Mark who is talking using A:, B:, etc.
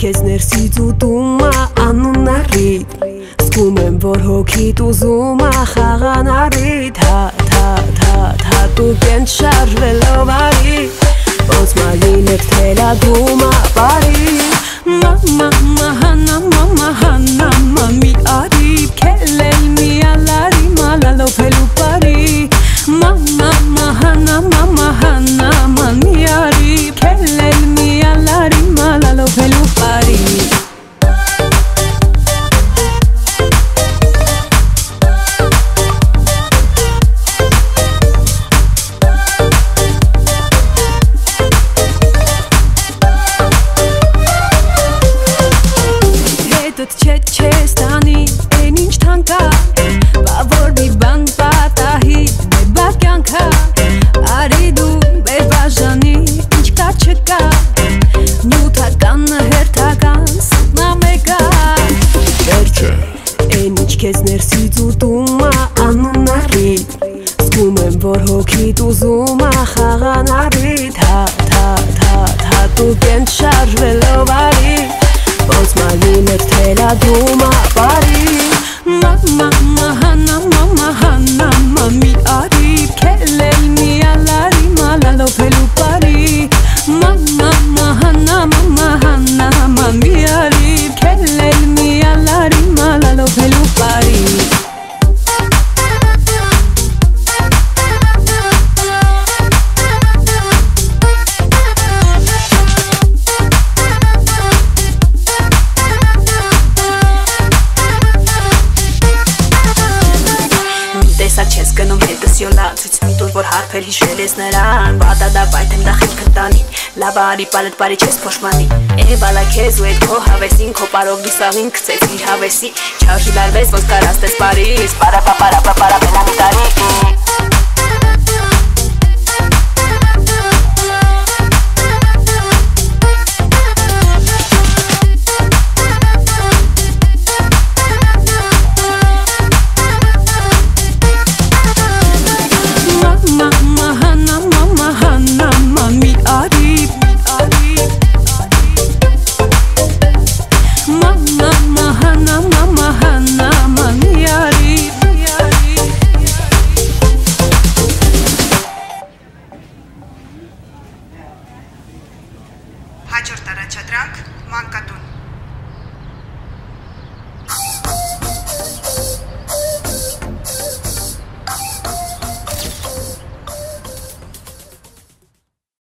A: քեզ ներսից ուտում ա անուն առիթ Զգում եմ, որ հոգիտ ուզում ա խաղան առիթ Հատ, հատ, հատ, հատուկ են շարժվելով արի Ոնց մալին եք թելադրում
B: ա պարի Մամա հետդ չէ չես տանի Են ինչ թանկա Բա որ մի բան պատահի Մեր բար կյանքա Արի դու մեր բաժանի Ինչ կա չկա Նյութական հերթական Սուտնա մեկա
A: Վերջը Են ինչ քեզ ներսից ուտում ա անուն արիթ Զգում եմ, որ հոգիտ ուզում ախաղան արիթ Հա, թա, թա, թա, դու կենտ արի Ոնց մալին եք թելադրում ապարի
B: Մամա, մահանա, մամա, հանա, մամի արի Կելել մի ալարի, մալալով հելու բարի Մամա, մահանա, մամա, հանա, մամի արի Կելել մի ալարի, մալալով հելու բարի
C: Տեսա Ցույց մի տուր որ հարբել հիշել ես նրան Բադա դա բայտ եմ դախիլ կտանին Լավա արի պալետ բարի չես փոշմանի Է բալա քեզ ու այդ քո հավեսին Քո պարով դուսաղին գցեց իր հավեսի Չարժի լարվես ոնց կարաստես բարիս Պարա պա պարա պա պարա բենամի տարի հաջորդ առաջադրանք մանկատուն